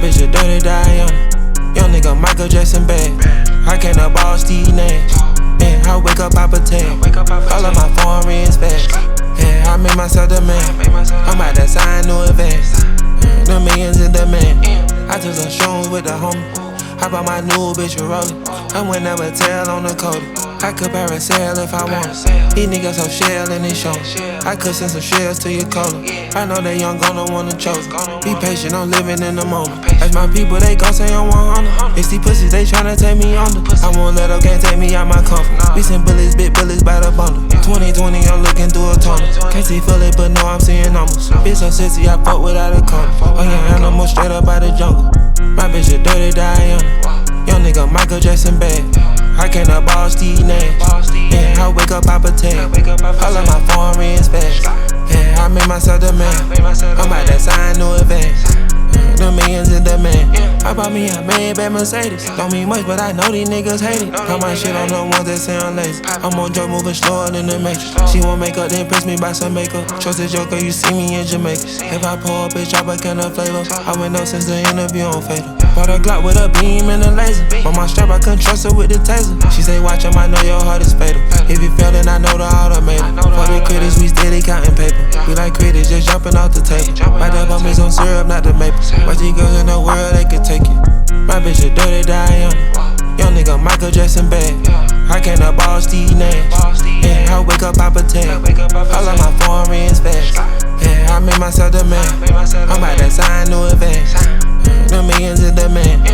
bitch a dirty Diana. Young nigga Michael Jackson bad. I can't up all Steve Nash. Yeah, I wake up, I pretend. All of my foreigns fast. Yeah, I made myself the man. I'm about to sign no advance. The millions in demand. I took some shrooms with the homie. I bought my new bitch a rollin'. I went never tell on the code. I could parasail if I want. These niggas so shell and they show. I could send some shells to your cola. I know they young gonna wanna choke. Be patient, I'm living in the moment. That's my people, they gon' say I'm 100. It's these pussies, they tryna take me under. I won't let them, can't take me out my comfort. We send bullets, big bullets by the bundle. 2020, I'm looking through a tunnel. Can't see fully, but no, I'm seeing numbers. Bitch so sissy, I fuck without a color. Oh yeah, animal straight up out the jungle. My bitch a dirty Diana. Young nigga Michael Jackson bad. Can't up all Steve Nash. Yeah, I wake up, I pretend. All of my foreigns fast. Yeah, I made myself the man. I'm about me a Maybach Mercedes. Don't mean much, but I know these niggas hate it. Got my shit on the ones that I'm lazy. I'm on Joe moving slower than the matrix. She want makeup, then impress me by some makeup. Trust the joker, you see me in Jamaica. If I pull up, bitch, drop a can of flavor. I went up since the interview on Fatal. Bought a Glock with a beam and a laser. But my strap, I couldn't trust her with the taser. She say, watch him, I know your heart is fatal. If you fail, then I know the automator. For the critics, we steady counting paper. We like critics, just jumping off the table. My me some syrup, not the maple. Watch these girls in the world, they can take it. Bitch a dirty Diana. Young nigga Michael Jackson bag. I can't boss these names. Yeah, I wake up, I pretend. I like my foreign fast. Yeah, I made myself the man. I'm about to sign new events. The millions in demand.